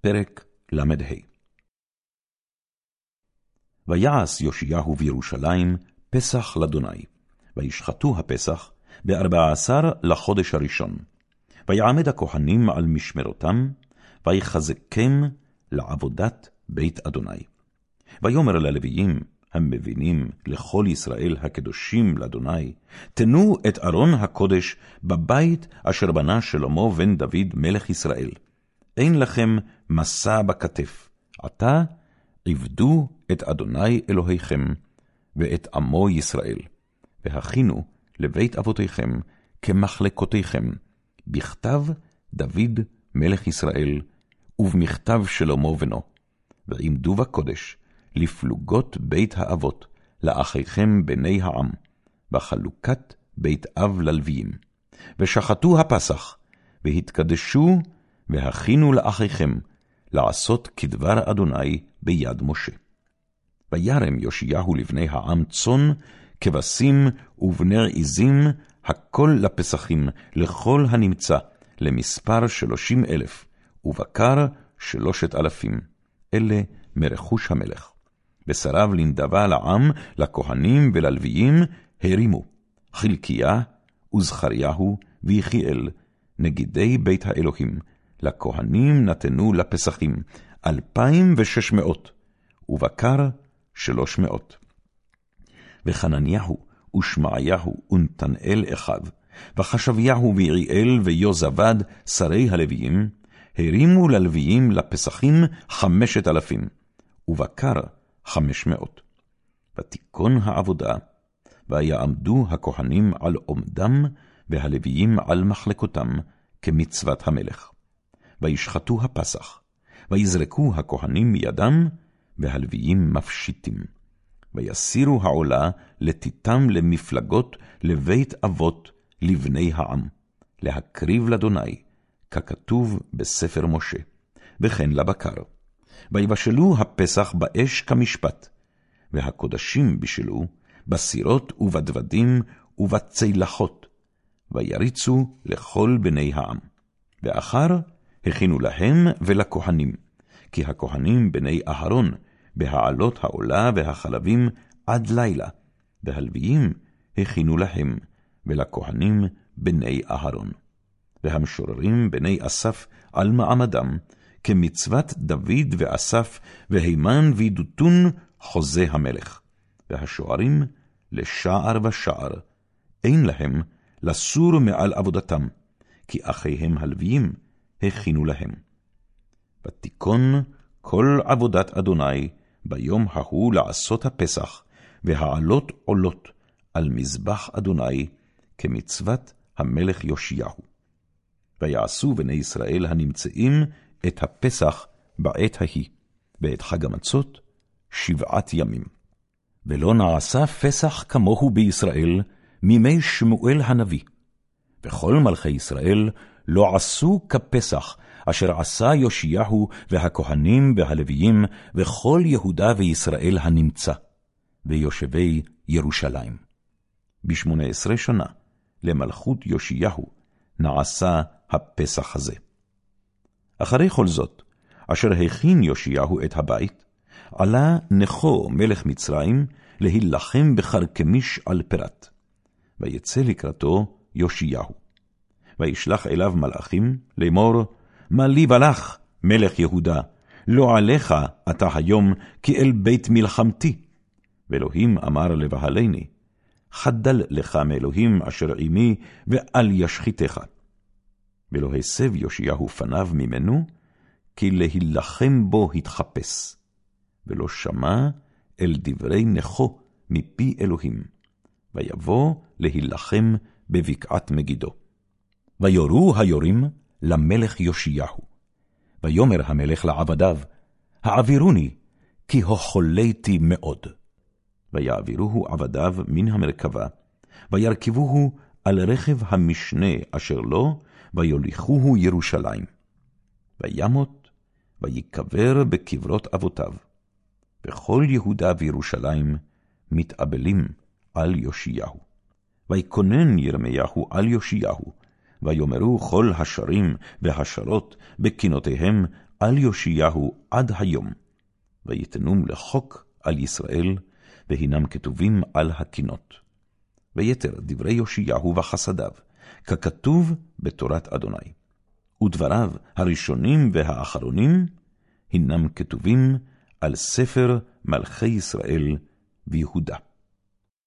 פרק ל"ה ויעש יאשיהו בירושלים פסח לאדוני, וישחטו הפסח בארבע עשר לחודש הראשון. ויעמד הכהנים על משמרותם, ויחזקם לעבודת בית אדוני. ויאמר ללוויים, המבינים לכל ישראל הקדושים לאדוני, תנו את ארון הקודש בבית אשר בנה שלמה בן דוד מלך ישראל. אין לכם מסע בכתף, עתה עבדו את אדוני אלוהיכם, ואת עמו ישראל, והכינו לבית אבותיכם כמחלקותיכם, בכתב דוד מלך ישראל, ובמכתב שלמה בנו, ועמדו בקודש, לפלוגות בית האבות, לאחיכם בני העם, בחלוקת בית אב ללוויים. ושחטו הפסח, והתקדשו, והכינו לאחיכם, לעשות כדבר אדוני ביד משה. וירם יאשיהו לבני העם צאן, כבשים ובני עזים, הכל לפסחים, לכל הנמצא, למספר שלושים אלף, ובקר שלושת אלפים. אלה מרכוש המלך. ושריו לנדבה לעם, לכהנים וללוויים, הרימו, חלקיה וזכריהו ויחיאל, נגידי בית האלוהים, לכהנים נתנו לפסחים, אלפיים ושש מאות, ובקר שלוש מאות. וחנניהו ושמעיהו ונתנאל אחיו, וחשביהו ויעיאל ויוזבד, שרי הלוויים, הרימו ללוויים לפסחים חמשת אלפים, ובקר חמש מאות. ותיכון העבודה, ויעמדו הכהנים על עומדם, והלוויים על מחלקותם, כמצוות המלך. וישחטו הפסח, ויזרקו הכהנים מידם, והלוויים מפשיטים. ויסירו העולה לתיתם למפלגות לבית אבות לבני העם, להקריב לאדוני, ככתוב בספר משה, וכן לבקר. ויבשלו הפסח באש כמשפט, והקודשים בישלו בסירות ובדוודים ובצלחות, ויריצו לכל בני העם. ואחר הכינו להם ולכהנים, כי הכהנים בני אהרון, בהעלות העולה והחלבים עד לילה, והלוויים הכינו להם, ולכהנים בני אהרון. והמשוררים בני אסף על מעמדם, כמצוות דוד ואסף, והימן וידותון חוזה המלך. והשוערים לשער ושער, אין להם לסור מעל עבודתם, כי אחיהם הלוויים הכינו להם. ותיכון כל עבודת אדוני ביום ההוא לעשות הפסח, והעלות עולות על מזבח אדוני, כמצוות המלך יאשיהו. ויעשו בני ישראל הנמצאים את הפסח בעת ההיא, בעת חג המצות, שבעת ימים. ולא נעשה פסח כמוהו בישראל, מימי שמואל הנביא. וכל מלכי ישראל לא עשו כפסח, אשר עשה יאשיהו והכהנים והלוויים, וכל יהודה וישראל הנמצא, ויושבי ירושלים. בשמונה עשרה שנה, למלכות יאשיהו, נעשה הפסח הזה. אחרי כל זאת, אשר הכין יאשיהו את הבית, עלה נכו מלך מצרים להילחם בחרקמיש על פרת. ויצא לקראתו יאשיהו. וישלח אליו מלאכים לאמור, מה לי ולך, מלך יהודה, לא עליך אתה היום, כי אל בית מלחמתי. ואלוהים אמר לבהלני, חדל לך מאלוהים אשר עמי, ואל ישחיתך. ולא הסב יאשיהו פניו ממנו, כי להילחם בו התחפש, ולא שמע אל דברי נכו מפי אלוהים, ויבוא להילחם בבקעת מגידו. ויורו היורים למלך יאשיהו. ויאמר המלך לעבדיו, העבירוני, כי הוחוליתי מאוד. ויעבירוהו עבדיו מן המרכבה, וירכבוהו על רכב המשנה אשר לו, ויוליכוהו ירושלים. וימות, ויקבר בקברות אבותיו. וכל יהודה וירושלים מתאבלים על יאשיהו. ויקונן ירמיהו על יאשיהו, ויאמרו כל השרים והשרות בקינותיהם על יאשיהו עד היום, ויתנום לחוק על ישראל, והינם כתובים על הקינות. ויתר דברי יאשיהו וחסדיו, ככתוב בתורת אדוני. ודבריו הראשונים והאחרונים, הנם כתובים על ספר מלכי ישראל ויהודה.